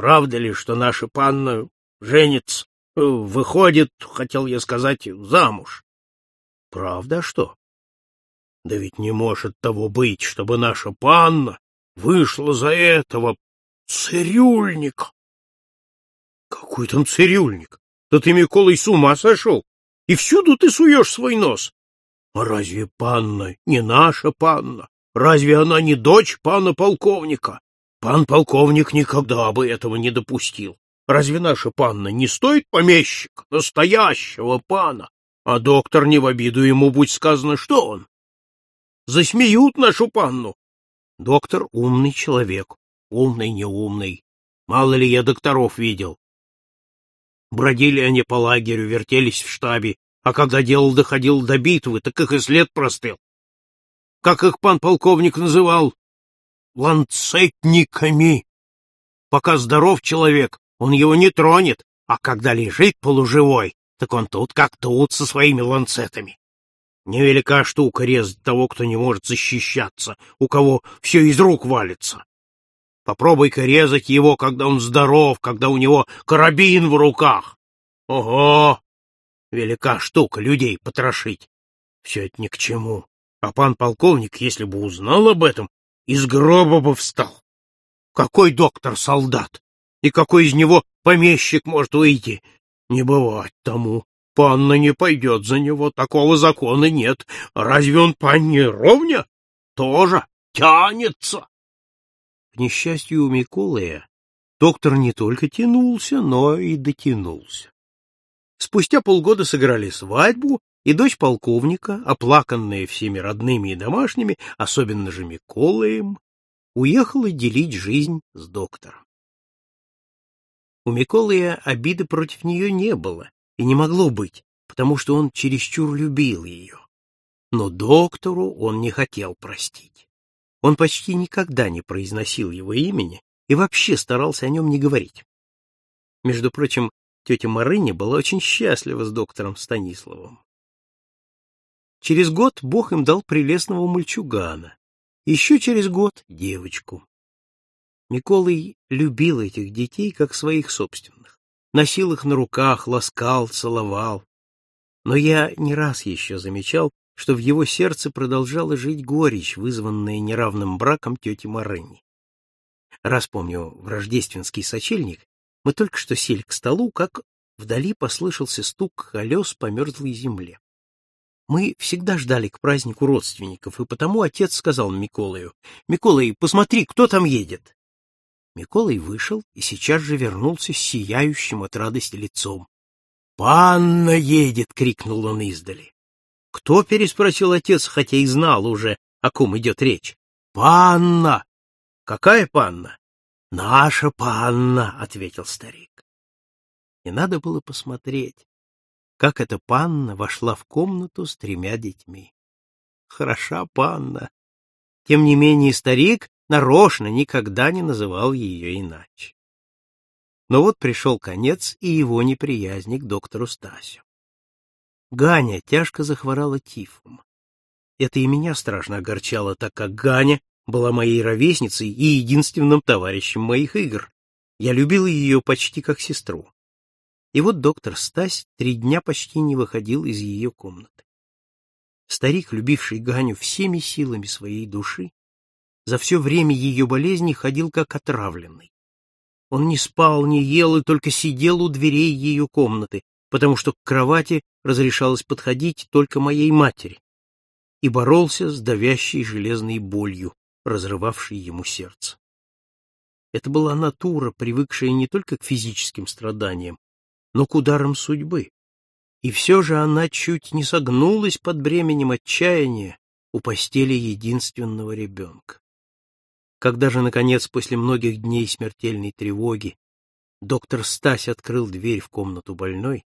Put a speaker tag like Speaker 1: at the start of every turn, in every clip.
Speaker 1: правда ли, что наша панна женится, э, выходит, хотел я сказать, замуж? Правда а что? Да ведь не может того быть, чтобы наша панна вышла за этого цирюльника. Какой там цирюльник? Да ты, Миколай, с ума сошел? И всюду ты суешь свой нос. А разве панна не наша панна? Разве она не дочь пана полковника? Пан полковник никогда бы этого не допустил. Разве наша панна не стоит помещика, настоящего пана? А доктор не в обиду ему, будь сказано, что он. Засмеют нашу панну. Доктор умный человек, умный, неумный. Мало ли я докторов видел. Бродили они по лагерю, вертелись в штабе, а когда дело доходило до битвы, так их и след простыл. Как их пан полковник называл? Ланцетниками. Пока здоров человек, он его не тронет, а когда лежит полуживой, так он тут как тут со своими ланцетами. Невелика штука резать того, кто не может защищаться, у кого все из рук валится. Попробуй-ка резать его, когда он здоров, когда у него карабин в руках. Ого! Велика штука людей потрошить. Все это ни к чему. А пан полковник, если бы узнал об этом, из гроба бы встал. Какой доктор солдат? И какой из него помещик может выйти? Не бывать тому. Панна не пойдет за него, такого закона нет. Разве он панне ровня? Тоже тянется. К несчастью у Миколая, доктор не только тянулся, но и дотянулся. Спустя полгода сыграли свадьбу, и дочь полковника, оплаканная всеми родными и домашними, особенно же Миколаем, уехала делить жизнь с доктором. У Миколая обиды против нее не было и не могло быть, потому что он чересчур любил ее. Но доктору он не хотел простить. Он почти никогда не произносил его имени и вообще старался о нем не говорить. Между прочим, тетя Марыня была очень счастлива с доктором Станиславом. Через год Бог им дал прелестного мальчугана, еще через год — девочку. Миколай любил этих детей как своих собственных, носил их на руках, ласкал, целовал. Но я не раз еще замечал, что в его сердце продолжала жить горечь, вызванная неравным браком тети Марыни. Раз помню, в рождественский сочельник мы только что сели к столу, как вдали послышался стук колес по мерзлой земле. Мы всегда ждали к празднику родственников, и потому отец сказал Миколаю, «Миколай, посмотри, кто там едет?» Миколай вышел и сейчас же вернулся с сияющим от радости лицом. «Панна едет!» — крикнул он издали. «Кто?» — переспросил отец, хотя и знал уже, о ком идет речь. «Панна!» «Какая панна?» «Наша панна!» — ответил старик. И надо было посмотреть, как эта панна вошла в комнату с тремя детьми. Хороша панна. Тем не менее старик нарочно никогда не называл ее иначе. Но вот пришел конец и его неприязни к доктору Стасю. Ганя тяжко захворала тифом. Это и меня страшно огорчало, так как Ганя была моей ровесницей и единственным товарищем моих игр. Я любил ее почти как сестру. И вот доктор Стась три дня почти не выходил из ее комнаты. Старик, любивший Ганю всеми силами своей души, за все время ее болезни ходил как отравленный. Он не спал, не ел и только сидел у дверей ее комнаты, потому что к кровати разрешалось подходить только моей матери, и боролся с давящей железной болью, разрывавшей ему сердце. Это была натура, привыкшая не только к физическим страданиям, но к ударам судьбы. И все же она чуть не согнулась под бременем отчаяния у постели единственного ребенка. Когда же, наконец, после многих дней смертельной тревоги, доктор Стась открыл дверь в комнату больной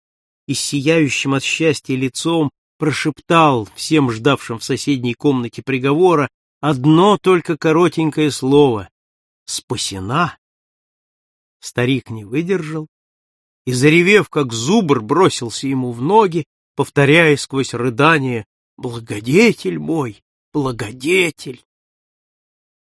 Speaker 1: и с сияющим от счастья лицом прошептал всем ждавшим в соседней комнате приговора одно только коротенькое слово — «Спасена!» Старик не выдержал и, заревев, как зубр, бросился ему в ноги, повторяя сквозь рыдание «Благодетель мой! Благодетель!»